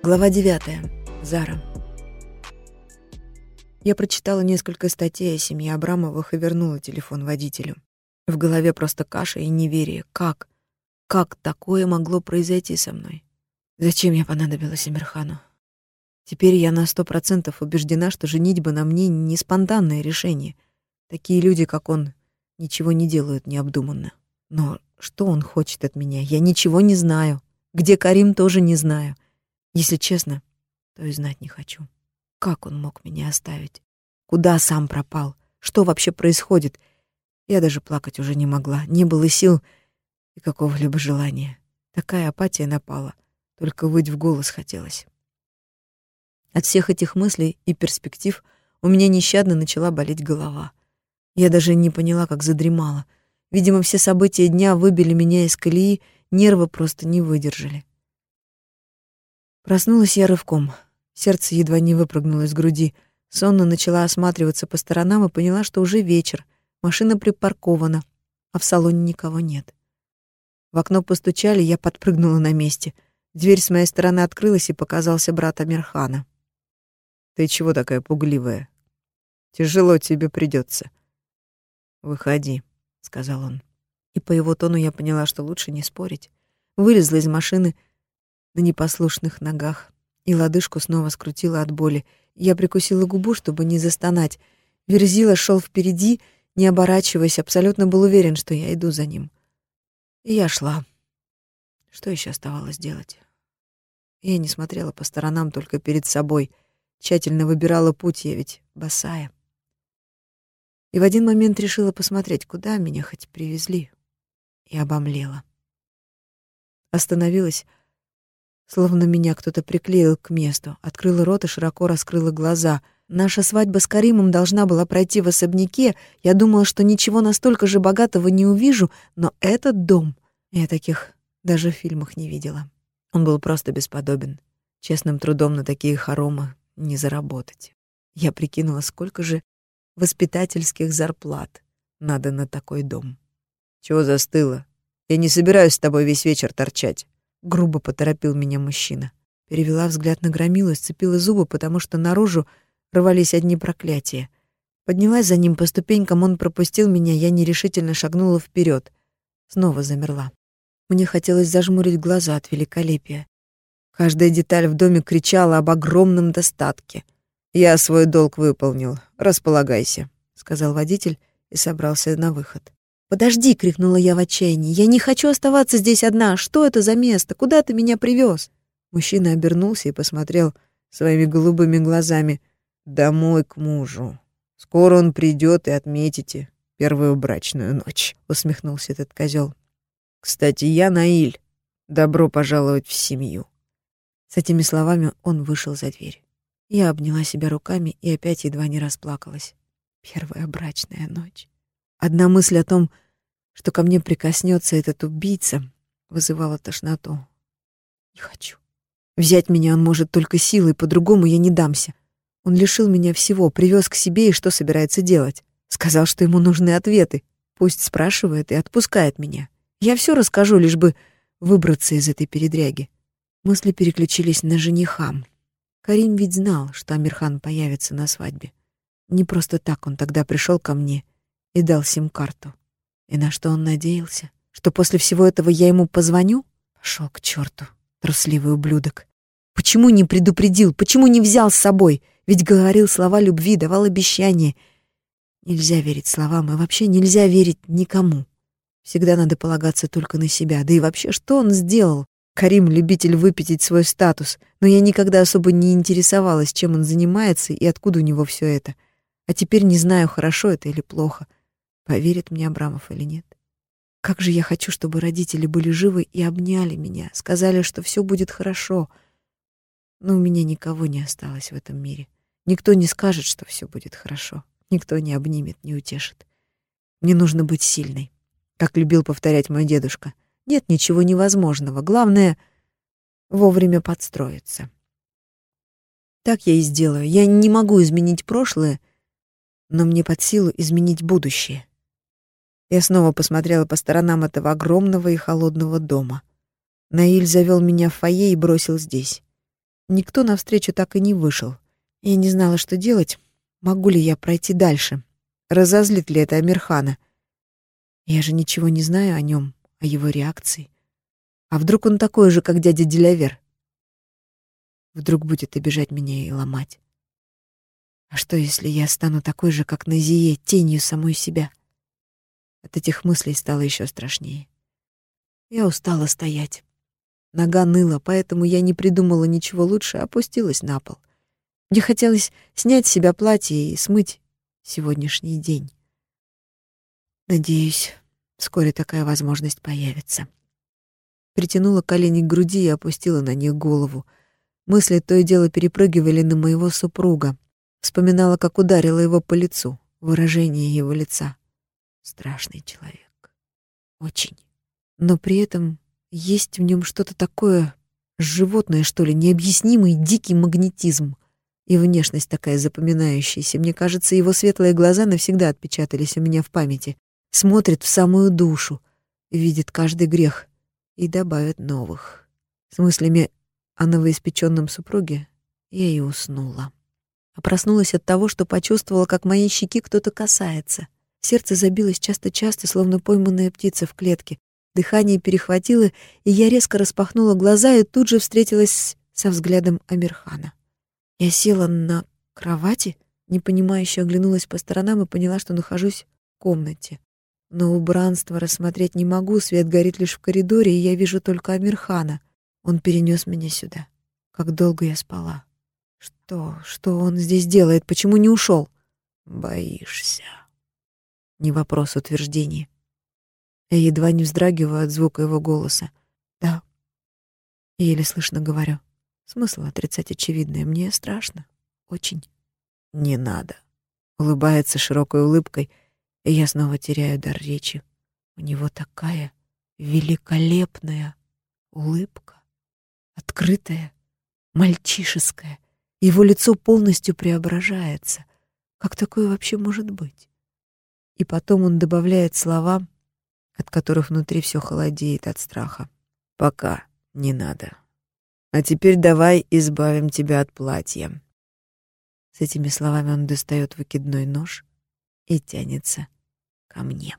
Глава 9. Зара. Я прочитала несколько статей о семье Абрамовых и вернула телефон водителю. В голове просто каша и неверие. Как? Как такое могло произойти со мной? Зачем я понадобилась Амирхану? Теперь я на сто процентов убеждена, что женитьба на мне не спонтанное решение. Такие люди, как он, ничего не делают необдуманно. Но что он хочет от меня? Я ничего не знаю. Где Карим, тоже не знаю. Если честно, то и знать не хочу. Как он мог меня оставить? Куда сам пропал? Что вообще происходит? Я даже плакать уже не могла. Не было сил и какого-либо желания. Такая апатия напала. Только выть в голос хотелось. От всех этих мыслей и перспектив у меня нещадно начала болеть голова. Я даже не поняла, как задремала. Видимо, все события дня выбили меня из колеи, нервы просто не выдержали. Проснулась я рывком. Сердце едва не выпрыгнуло из груди. Сонно начала осматриваться по сторонам и поняла, что уже вечер. Машина припаркована, а в салоне никого нет. В окно постучали, я подпрыгнула на месте. Дверь с моей стороны открылась, и показался брат Амирхана. «Ты чего такая пугливая? Тяжело тебе придется. «Выходи», — сказал он. И по его тону я поняла, что лучше не спорить. Вылезла из машины — на непослушных ногах, и лодыжку снова скрутила от боли. Я прикусила губу, чтобы не застонать. Верзила шел впереди, не оборачиваясь, абсолютно был уверен, что я иду за ним. И я шла. Что еще оставалось делать? Я не смотрела по сторонам, только перед собой. Тщательно выбирала путь, я ведь босая. И в один момент решила посмотреть, куда меня хоть привезли. И обомлела. Остановилась, Словно меня кто-то приклеил к месту. Открыла рот и широко раскрыла глаза. Наша свадьба с Каримом должна была пройти в особняке. Я думала, что ничего настолько же богатого не увижу, но этот дом... Я таких даже в фильмах не видела. Он был просто бесподобен. Честным трудом на такие хоромы не заработать. Я прикинула, сколько же воспитательских зарплат надо на такой дом. Чего застыла? Я не собираюсь с тобой весь вечер торчать. Грубо поторопил меня мужчина. Перевела взгляд на громилу сцепила зубы, потому что наружу рвались одни проклятия. Поднялась за ним по ступенькам, он пропустил меня, я нерешительно шагнула вперед. Снова замерла. Мне хотелось зажмурить глаза от великолепия. Каждая деталь в доме кричала об огромном достатке. «Я свой долг выполнил. Располагайся», — сказал водитель и собрался на выход. «Подожди!» — крикнула я в отчаянии. «Я не хочу оставаться здесь одна! Что это за место? Куда ты меня привез?» Мужчина обернулся и посмотрел своими голубыми глазами. «Домой к мужу. Скоро он придет и отметите первую брачную ночь», — усмехнулся этот козел. «Кстати, я Наиль. Добро пожаловать в семью». С этими словами он вышел за дверь. Я обняла себя руками и опять едва не расплакалась. Первая брачная ночь. Одна мысль о том, что ко мне прикоснется этот убийца, вызывала тошноту. Не хочу. Взять меня он может только силой, по-другому я не дамся. Он лишил меня всего, привез к себе и что собирается делать? Сказал, что ему нужны ответы. Пусть спрашивает и отпускает меня. Я все расскажу, лишь бы выбраться из этой передряги. Мысли переключились на жениха. Карим ведь знал, что Амирхан появится на свадьбе. Не просто так он тогда пришел ко мне и дал сим-карту. И на что он надеялся? Что после всего этого я ему позвоню? Пошел к черту, трусливый ублюдок. Почему не предупредил? Почему не взял с собой? Ведь говорил слова любви, давал обещания. Нельзя верить словам, и вообще нельзя верить никому. Всегда надо полагаться только на себя. Да и вообще, что он сделал? Карим — любитель выпятить свой статус, но я никогда особо не интересовалась, чем он занимается и откуда у него все это. А теперь не знаю, хорошо это или плохо — Поверит мне Абрамов или нет? Как же я хочу, чтобы родители были живы и обняли меня, сказали, что все будет хорошо. Но у меня никого не осталось в этом мире. Никто не скажет, что все будет хорошо. Никто не обнимет, не утешит. Мне нужно быть сильной, как любил повторять мой дедушка. Нет ничего невозможного. Главное — вовремя подстроиться. Так я и сделаю. Я не могу изменить прошлое, но мне под силу изменить будущее. Я снова посмотрела по сторонам этого огромного и холодного дома. Наиль завел меня в фойе и бросил здесь. Никто навстречу так и не вышел. Я не знала, что делать. Могу ли я пройти дальше? Разозлит ли это Амирхана? Я же ничего не знаю о нем, о его реакции. А вдруг он такой же, как дядя Делявер? Вдруг будет обижать меня и ломать. А что, если я стану такой же, как Назие, тенью самой себя? От этих мыслей стало еще страшнее. Я устала стоять. Нога ныла, поэтому я не придумала ничего лучше, а опустилась на пол. Мне хотелось снять с себя платье и смыть сегодняшний день. Надеюсь, вскоре такая возможность появится. Притянула колени к груди и опустила на них голову. Мысли то и дело перепрыгивали на моего супруга. Вспоминала, как ударила его по лицу, выражение его лица. Страшный человек. Очень. Но при этом есть в нем что-то такое животное, что ли, необъяснимый дикий магнетизм. И внешность такая запоминающаяся. Мне кажется, его светлые глаза навсегда отпечатались у меня в памяти. Смотрит в самую душу, видит каждый грех и добавит новых. С мыслями о новоиспеченном супруге я и уснула. А проснулась от того, что почувствовала, как моей щеки кто-то касается. Сердце забилось часто-часто, словно пойманная птица в клетке. Дыхание перехватило, и я резко распахнула глаза и тут же встретилась со взглядом Амирхана. Я села на кровати, непонимающе оглянулась по сторонам и поняла, что нахожусь в комнате. Но убранство рассмотреть не могу, свет горит лишь в коридоре, и я вижу только Амирхана. Он перенес меня сюда. Как долго я спала. Что, что он здесь делает? Почему не ушел? Боишься. Не вопрос утверждения. Я едва не вздрагиваю от звука его голоса. Да. Еле слышно говорю. Смысл отрицать очевидное. Мне страшно. Очень. Не надо. Улыбается широкой улыбкой, и я снова теряю дар речи. У него такая великолепная улыбка. Открытая, мальчишеская. Его лицо полностью преображается. Как такое вообще может быть? И потом он добавляет слова, от которых внутри все холодеет от страха. «Пока не надо». А теперь давай избавим тебя от платья. С этими словами он достает выкидной нож и тянется ко мне.